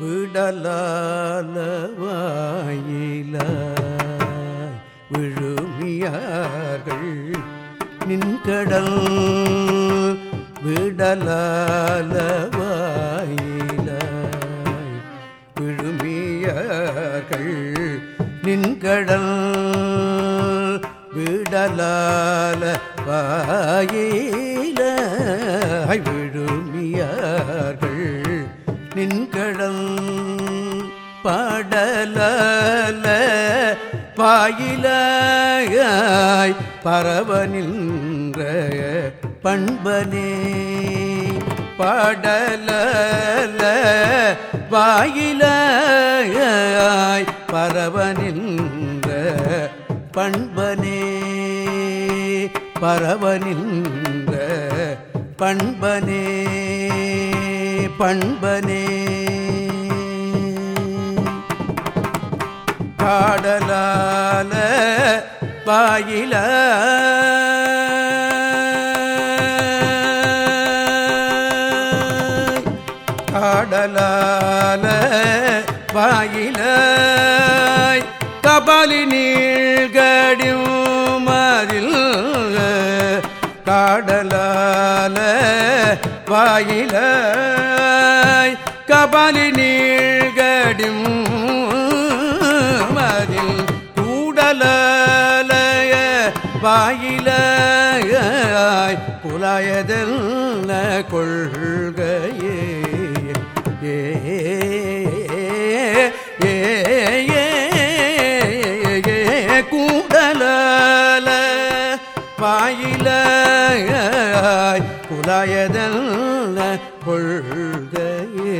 விடலால வாயில விழுமியார்கள். நின்கடல் விடலால வாயில விழுமியார்கள். நின்கடல் விடலால வாயில விழு படல பாயிலாய் பரவ நின்ற பண்பனே. படல வாயிலாய் பரவ நின்ற பண்பனே. பரவ நின்ற பண்பனே. பண்பனே. பாடலால பாயில பாடலால பாயில கபாலி நீழ்கடியும் அதில் காடலால வாயில. கபாலி நீழ்கடியும் கூடலில் கூடலய வாயிலாய் குலாயதல் கொள்கையே? ஏ கூடலல வாயிலாய் குலாயதல் கொள்கையே?